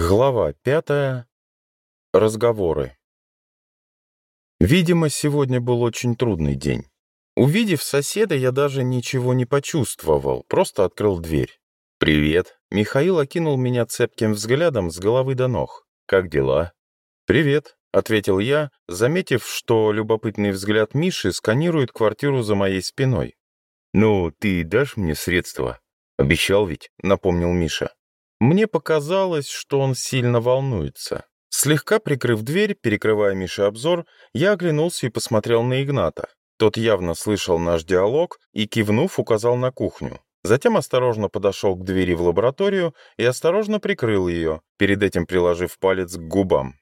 Глава пятая. Разговоры. Видимо, сегодня был очень трудный день. Увидев соседа, я даже ничего не почувствовал, просто открыл дверь. «Привет». Михаил окинул меня цепким взглядом с головы до ног. «Как дела?» «Привет», — ответил я, заметив, что любопытный взгляд Миши сканирует квартиру за моей спиной. «Ну, ты дашь мне средства?» «Обещал ведь», — напомнил Миша. Мне показалось, что он сильно волнуется. Слегка прикрыв дверь, перекрывая Мише обзор, я оглянулся и посмотрел на Игната. Тот явно слышал наш диалог и, кивнув, указал на кухню. Затем осторожно подошел к двери в лабораторию и осторожно прикрыл ее, перед этим приложив палец к губам.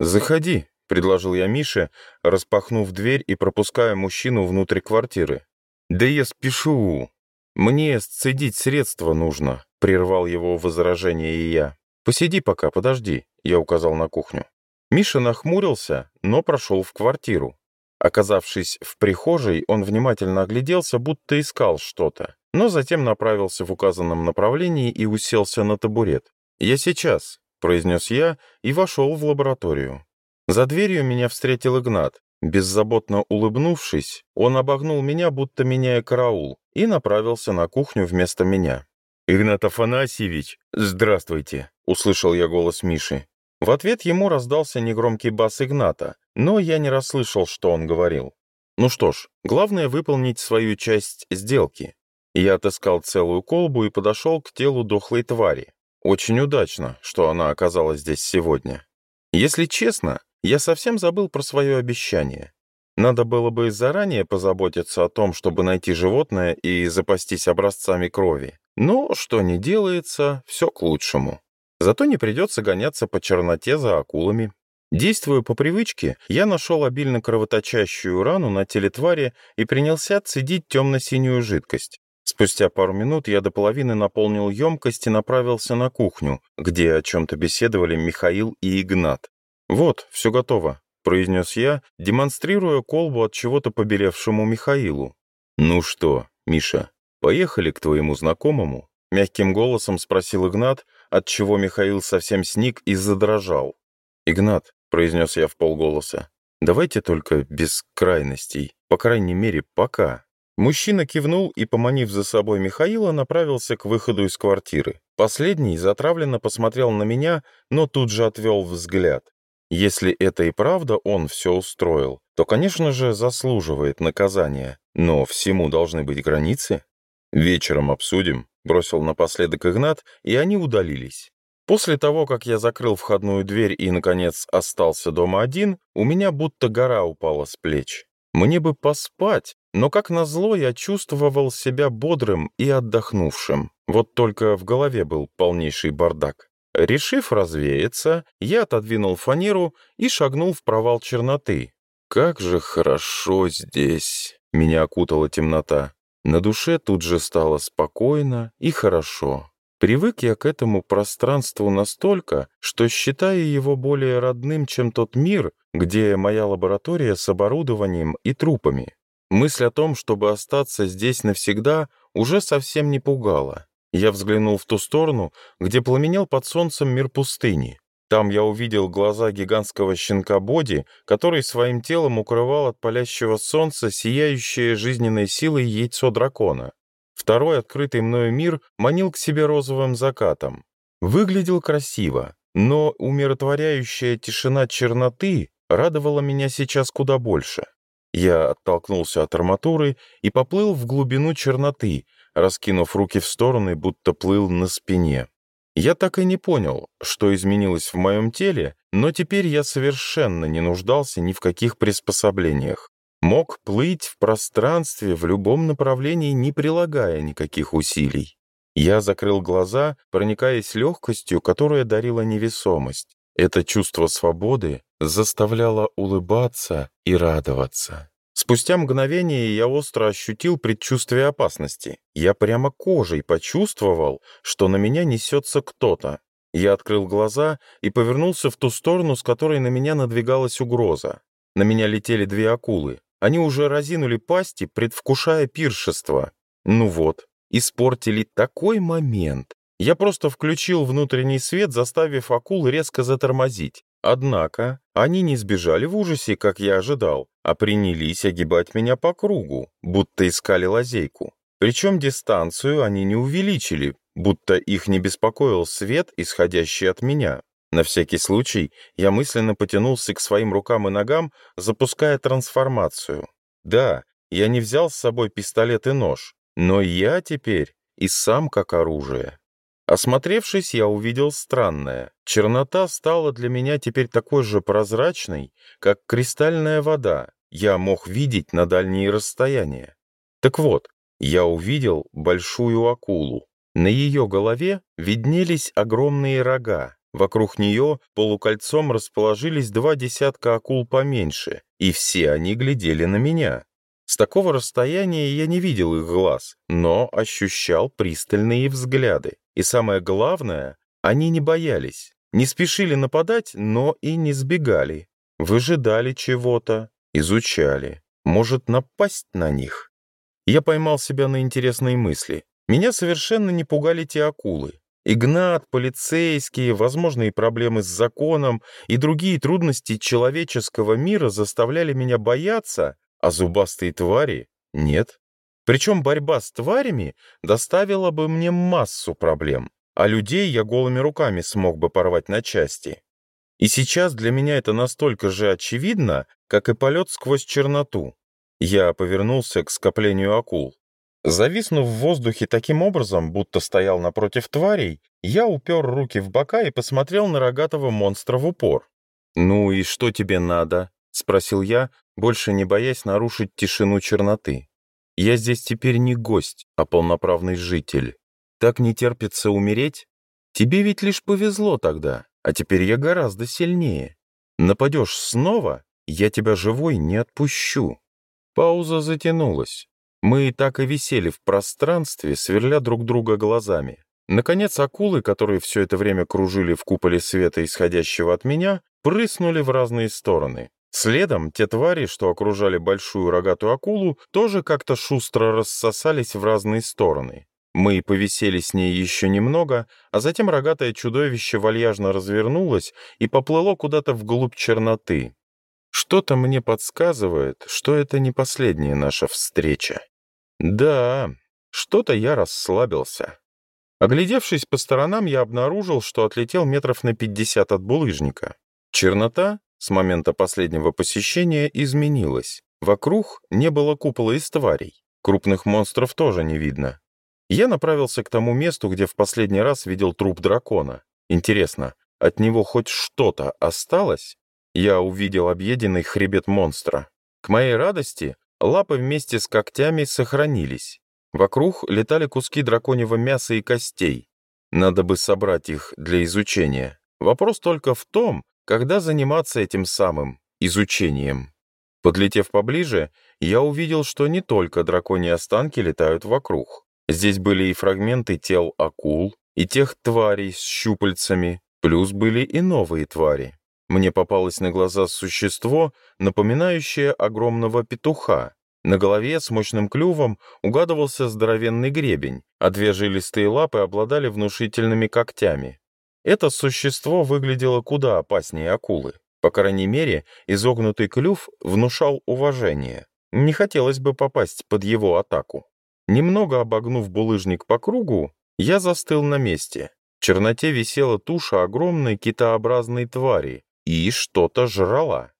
«Заходи», — предложил я Мише, распахнув дверь и пропуская мужчину внутрь квартиры. «Да я спешу», «Мне сцедить средства нужно», — прервал его возражение и я. «Посиди пока, подожди», — я указал на кухню. Миша нахмурился, но прошел в квартиру. Оказавшись в прихожей, он внимательно огляделся, будто искал что-то, но затем направился в указанном направлении и уселся на табурет. «Я сейчас», — произнес я и вошел в лабораторию. За дверью меня встретил Игнат. Беззаботно улыбнувшись, он обогнул меня, будто меняя караул, и направился на кухню вместо меня. «Игнат Афанасьевич, здравствуйте!» — услышал я голос Миши. В ответ ему раздался негромкий бас Игната, но я не расслышал, что он говорил. Ну что ж, главное выполнить свою часть сделки. Я отыскал целую колбу и подошел к телу дохлой твари. Очень удачно, что она оказалась здесь сегодня. Если честно, я совсем забыл про свое обещание. Надо было бы заранее позаботиться о том, чтобы найти животное и запастись образцами крови. Но что не делается, все к лучшему. Зато не придется гоняться по черноте за акулами. Действуя по привычке, я нашел обильно кровоточащую рану на теле твари и принялся цедить темно-синюю жидкость. Спустя пару минут я до половины наполнил емкость и направился на кухню, где о чем-то беседовали Михаил и Игнат. «Вот, все готово», — произнес я, демонстрируя колбу от чего-то побелевшему Михаилу. «Ну что, Миша, поехали к твоему знакомому?» Мягким голосом спросил Игнат, от чего Михаил совсем сник и задрожал. «Игнат», — произнес я в полголоса, — «давайте только без крайностей, по крайней мере, пока». Мужчина кивнул и, поманив за собой Михаила, направился к выходу из квартиры. Последний затравленно посмотрел на меня, но тут же отвел взгляд. Если это и правда он все устроил, то, конечно же, заслуживает наказания. Но всему должны быть границы. «Вечером обсудим», — бросил напоследок Игнат, и они удалились. После того, как я закрыл входную дверь и, наконец, остался дома один, у меня будто гора упала с плеч. Мне бы поспать, но, как назло, я чувствовал себя бодрым и отдохнувшим. Вот только в голове был полнейший бардак. Решив развеяться, я отодвинул фанеру и шагнул в провал черноты. «Как же хорошо здесь!» — меня окутала темнота. На душе тут же стало спокойно и хорошо. Привык я к этому пространству настолько, что считаю его более родным, чем тот мир, где моя лаборатория с оборудованием и трупами. Мысль о том, чтобы остаться здесь навсегда, уже совсем не пугала. Я взглянул в ту сторону, где пламенел под солнцем мир пустыни. Там я увидел глаза гигантского щенка Боди, который своим телом укрывал от палящего солнца сияющее жизненной силой яйцо дракона. Второй открытый мною мир манил к себе розовым закатом. Выглядел красиво, но умиротворяющая тишина черноты радовала меня сейчас куда больше. Я оттолкнулся от арматуры и поплыл в глубину черноты, раскинув руки в стороны, будто плыл на спине. Я так и не понял, что изменилось в моем теле, но теперь я совершенно не нуждался ни в каких приспособлениях. Мог плыть в пространстве в любом направлении, не прилагая никаких усилий. Я закрыл глаза, проникаясь легкостью, которая дарила невесомость. Это чувство свободы заставляло улыбаться и радоваться. Спустя мгновение я остро ощутил предчувствие опасности. Я прямо кожей почувствовал, что на меня несется кто-то. Я открыл глаза и повернулся в ту сторону, с которой на меня надвигалась угроза. На меня летели две акулы. Они уже разинули пасти, предвкушая пиршество. Ну вот, испортили такой момент. Я просто включил внутренний свет, заставив акул резко затормозить. Однако они не сбежали в ужасе, как я ожидал, а принялись огибать меня по кругу, будто искали лазейку. Причем дистанцию они не увеличили, будто их не беспокоил свет, исходящий от меня. На всякий случай я мысленно потянулся к своим рукам и ногам, запуская трансформацию. Да, я не взял с собой пистолет и нож, но я теперь и сам как оружие. Осмотревшись, я увидел странное. Чернота стала для меня теперь такой же прозрачной, как кристальная вода. Я мог видеть на дальние расстояния. Так вот, я увидел большую акулу. На ее голове виднелись огромные рога. Вокруг нее полукольцом расположились два десятка акул поменьше, и все они глядели на меня. С такого расстояния я не видел их глаз, но ощущал пристальные взгляды. И самое главное, они не боялись. Не спешили нападать, но и не сбегали. Выжидали чего-то, изучали. Может, напасть на них? Я поймал себя на интересные мысли. Меня совершенно не пугали те акулы. Игнат, полицейские, возможные проблемы с законом и другие трудности человеческого мира заставляли меня бояться, а зубастые твари — нет. Причем борьба с тварями доставила бы мне массу проблем, а людей я голыми руками смог бы порвать на части. И сейчас для меня это настолько же очевидно, как и полет сквозь черноту. Я повернулся к скоплению акул. Зависнув в воздухе таким образом, будто стоял напротив тварей, я упер руки в бока и посмотрел на рогатого монстра в упор. «Ну и что тебе надо?» — спросил я, больше не боясь нарушить тишину черноты. «Я здесь теперь не гость, а полноправный житель. Так не терпится умереть? Тебе ведь лишь повезло тогда, а теперь я гораздо сильнее. Нападешь снова, я тебя живой не отпущу». Пауза затянулась. Мы и так и висели в пространстве, сверля друг друга глазами. Наконец акулы, которые все это время кружили в куполе света, исходящего от меня, прыснули в разные стороны. Следом те твари, что окружали большую рогатую акулу, тоже как-то шустро рассосались в разные стороны. Мы повисели с ней еще немного, а затем рогатое чудовище вальяжно развернулось и поплыло куда-то вглубь черноты. Что-то мне подсказывает, что это не последняя наша встреча. Да, что-то я расслабился. Оглядевшись по сторонам, я обнаружил, что отлетел метров на пятьдесят от булыжника. Чернота с момента последнего посещения изменилось. Вокруг не было купола из тварей. Крупных монстров тоже не видно. Я направился к тому месту, где в последний раз видел труп дракона. Интересно, от него хоть что-то осталось? Я увидел объеденный хребет монстра. К моей радости, лапы вместе с когтями сохранились. Вокруг летали куски драконьего мяса и костей. Надо бы собрать их для изучения. Вопрос только в том, когда заниматься этим самым изучением? Подлетев поближе, я увидел, что не только драконьи останки летают вокруг. Здесь были и фрагменты тел акул, и тех тварей с щупальцами, плюс были и новые твари. Мне попалось на глаза существо, напоминающее огромного петуха. На голове с мощным клювом угадывался здоровенный гребень, а две жилистые лапы обладали внушительными когтями. Это существо выглядело куда опаснее акулы. По крайней мере, изогнутый клюв внушал уважение. Не хотелось бы попасть под его атаку. Немного обогнув булыжник по кругу, я застыл на месте. В черноте висела туша огромной китообразной твари и что-то жрала.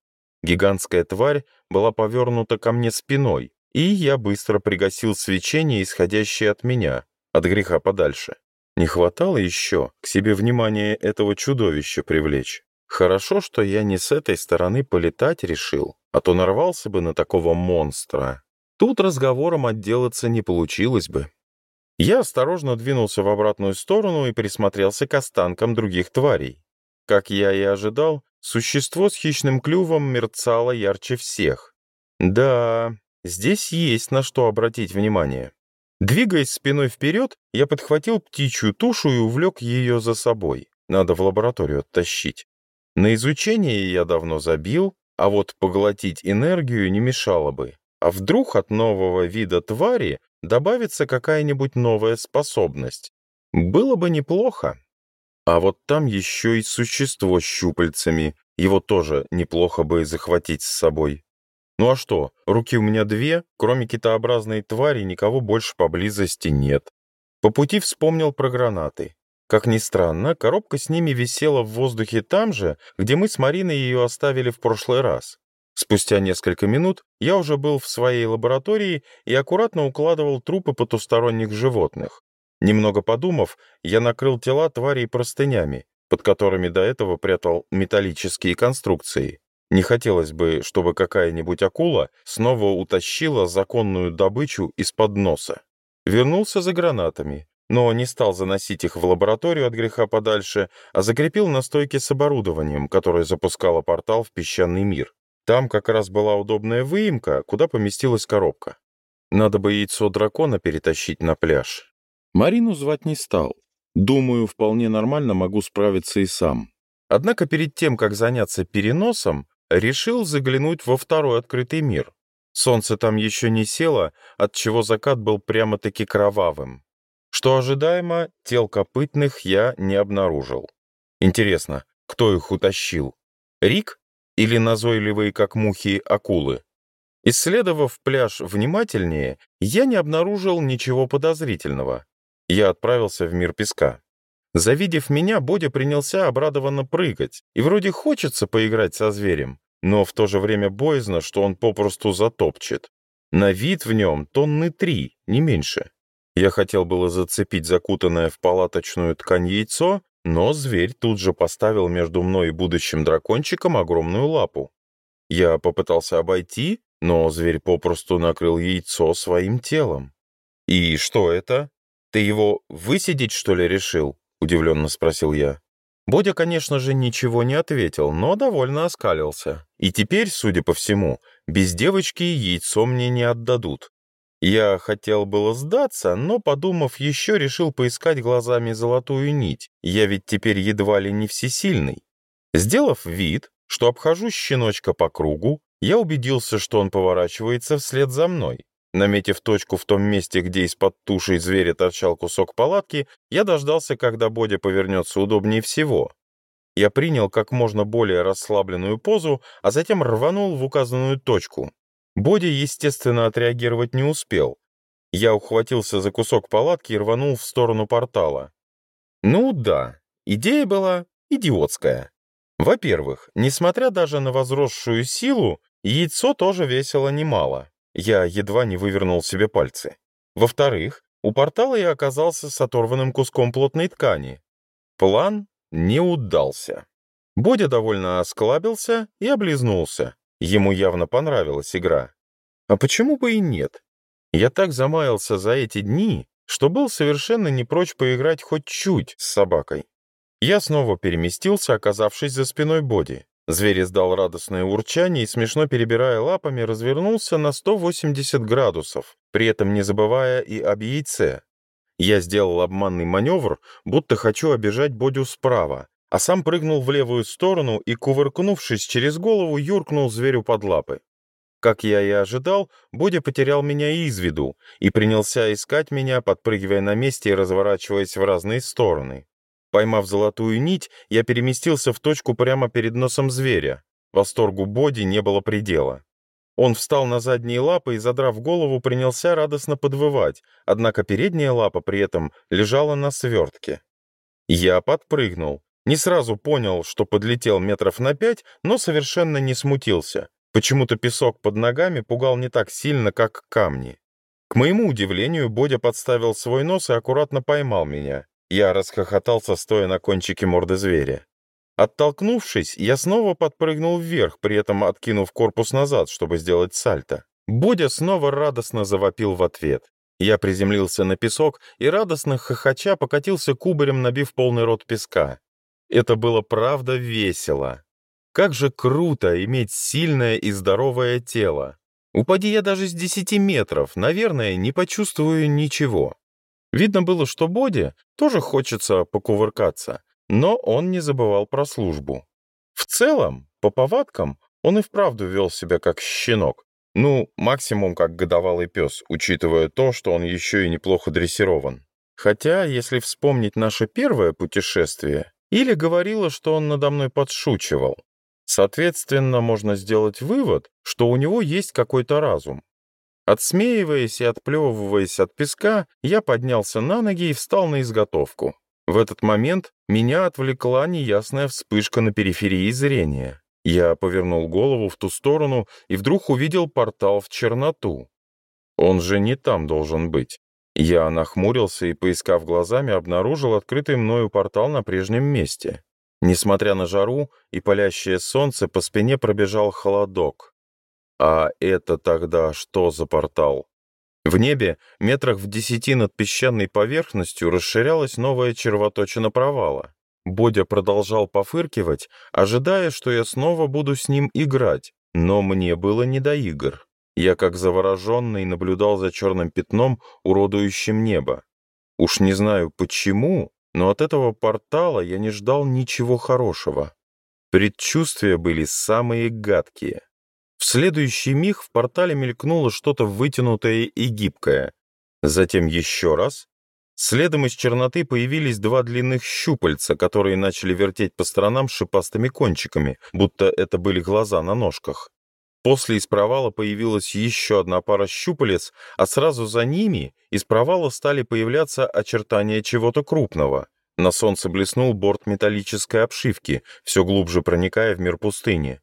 Гигантская тварь была повернута ко мне спиной, и я быстро пригасил свечение, исходящее от меня, от греха подальше. Не хватало еще к себе внимание этого чудовища привлечь. Хорошо, что я не с этой стороны полетать решил, а то нарвался бы на такого монстра. Тут разговором отделаться не получилось бы. Я осторожно двинулся в обратную сторону и присмотрелся к останкам других тварей. Как я и ожидал, существо с хищным клювом мерцало ярче всех. Да, здесь есть на что обратить внимание. Двигаясь спиной вперед, я подхватил птичью тушу и увлек ее за собой. Надо в лабораторию оттащить. На изучение я давно забил, а вот поглотить энергию не мешало бы. А вдруг от нового вида твари добавится какая-нибудь новая способность? Было бы неплохо. А вот там еще и существо с щупальцами. Его тоже неплохо бы захватить с собой. Ну а что, руки у меня две, кроме китообразной твари никого больше поблизости нет. По пути вспомнил про гранаты. Как ни странно, коробка с ними висела в воздухе там же, где мы с Мариной ее оставили в прошлый раз. Спустя несколько минут я уже был в своей лаборатории и аккуратно укладывал трупы потусторонних животных. Немного подумав, я накрыл тела тварей простынями, под которыми до этого прятал металлические конструкции. Не хотелось бы, чтобы какая-нибудь акула снова утащила законную добычу из-под носа. Вернулся за гранатами, но не стал заносить их в лабораторию от греха подальше, а закрепил на стойке с оборудованием, которое запускало портал в песчаный мир. Там как раз была удобная выемка, куда поместилась коробка. Надо бы яйцо дракона перетащить на пляж. Марину звать не стал. Думаю, вполне нормально могу справиться и сам. Однако перед тем, как заняться переносом, решил заглянуть во второй открытый мир. Солнце там еще не село, отчего закат был прямо-таки кровавым. Что ожидаемо, тел копытных я не обнаружил. Интересно, кто их утащил? Рик или назойливые, как мухи, акулы? Исследовав пляж внимательнее, я не обнаружил ничего подозрительного. Я отправился в мир песка. Завидев меня, Бодя принялся обрадованно прыгать, и вроде хочется поиграть со зверем, но в то же время боязно, что он попросту затопчет. На вид в нем тонны три, не меньше. Я хотел было зацепить закутанное в палаточную ткань яйцо, но зверь тут же поставил между мной и будущим дракончиком огромную лапу. Я попытался обойти, но зверь попросту накрыл яйцо своим телом. «И что это? Ты его высидеть, что ли, решил?» — удивленно спросил я. Бодя, конечно же, ничего не ответил, но довольно оскалился. И теперь, судя по всему, без девочки яйцо мне не отдадут. Я хотел было сдаться, но, подумав, еще решил поискать глазами золотую нить. Я ведь теперь едва ли не всесильный. Сделав вид, что обхожу щеночка по кругу, я убедился, что он поворачивается вслед за мной. Наметив точку в том месте, где из-под туши зверя торчал кусок палатки, я дождался, когда Бодя повернется удобнее всего. Я принял как можно более расслабленную позу, а затем рванул в указанную точку. Боди естественно, отреагировать не успел. Я ухватился за кусок палатки и рванул в сторону портала. Ну да, идея была идиотская. Во-первых, несмотря даже на возросшую силу, яйцо тоже весило немало. Я едва не вывернул себе пальцы. Во-вторых, у портала я оказался с оторванным куском плотной ткани. План не удался. Бодя довольно осклабился и облизнулся. Ему явно понравилась игра. А почему бы и нет? Я так замаялся за эти дни, что был совершенно не прочь поиграть хоть чуть с собакой. Я снова переместился, оказавшись за спиной Боди. Зверь издал радостное урчание и, смешно перебирая лапами, развернулся на 180 градусов, при этом не забывая и об яйце. Я сделал обманный маневр, будто хочу обижать Бодю справа, а сам прыгнул в левую сторону и, кувыркнувшись через голову, юркнул зверю под лапы. Как я и ожидал, Бодя потерял меня из виду и принялся искать меня, подпрыгивая на месте и разворачиваясь в разные стороны. Поймав золотую нить, я переместился в точку прямо перед носом зверя. Восторгу Боди не было предела. Он встал на задние лапы и, задрав голову, принялся радостно подвывать, однако передняя лапа при этом лежала на свертке. Я подпрыгнул. Не сразу понял, что подлетел метров на пять, но совершенно не смутился. Почему-то песок под ногами пугал не так сильно, как камни. К моему удивлению, Бодя подставил свой нос и аккуратно поймал меня. Я расхохотался, стоя на кончике морды зверя. Оттолкнувшись, я снова подпрыгнул вверх, при этом откинув корпус назад, чтобы сделать сальто. Будя снова радостно завопил в ответ. Я приземлился на песок и радостно хохоча покатился кубарем, набив полный рот песка. Это было правда весело. Как же круто иметь сильное и здоровое тело. Упади я даже с 10 метров, наверное, не почувствую ничего. Видно было, что Боди тоже хочется покувыркаться, но он не забывал про службу. В целом, по повадкам, он и вправду вел себя как щенок. Ну, максимум как годовалый пес, учитывая то, что он еще и неплохо дрессирован. Хотя, если вспомнить наше первое путешествие, или говорила, что он надо мной подшучивал. Соответственно, можно сделать вывод, что у него есть какой-то разум. Отсмеиваясь и отплевываясь от песка, я поднялся на ноги и встал на изготовку. В этот момент меня отвлекла неясная вспышка на периферии зрения. Я повернул голову в ту сторону и вдруг увидел портал в черноту. Он же не там должен быть. Я нахмурился и, поискав глазами, обнаружил открытый мною портал на прежнем месте. Несмотря на жару и палящее солнце, по спине пробежал холодок. А это тогда что за портал? В небе, метрах в десяти над песчаной поверхностью, расширялась новая червоточина провала. Бодя продолжал пофыркивать, ожидая, что я снова буду с ним играть, но мне было не до игр. Я, как завороженный, наблюдал за черным пятном, уродующим небо. Уж не знаю почему, но от этого портала я не ждал ничего хорошего. Предчувствия были самые гадкие. В следующий миг в портале мелькнуло что-то вытянутое и гибкое. Затем еще раз. Следом из черноты появились два длинных щупальца, которые начали вертеть по сторонам шипастыми кончиками, будто это были глаза на ножках. После из провала появилась еще одна пара щупалец, а сразу за ними из провала стали появляться очертания чего-то крупного. На солнце блеснул борт металлической обшивки, все глубже проникая в мир пустыни.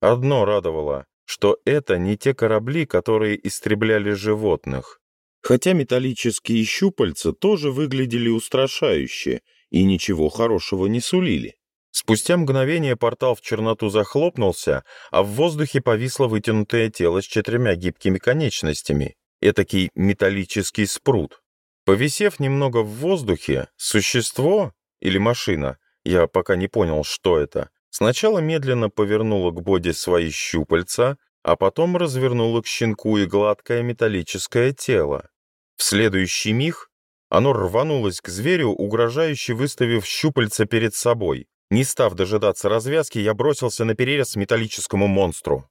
Одно радовало что это не те корабли, которые истребляли животных. Хотя металлические щупальца тоже выглядели устрашающе и ничего хорошего не сулили. Спустя мгновение портал в черноту захлопнулся, а в воздухе повисло вытянутое тело с четырьмя гибкими конечностями, этакий металлический спрут. Повисев немного в воздухе, существо или машина, я пока не понял, что это, Сначала медленно повернула к Боди свои щупальца, а потом развернула к щенку и гладкое металлическое тело. В следующий миг оно рванулось к зверю, угрожающе выставив щупальца перед собой. Не став дожидаться развязки, я бросился на перерез металлическому монстру.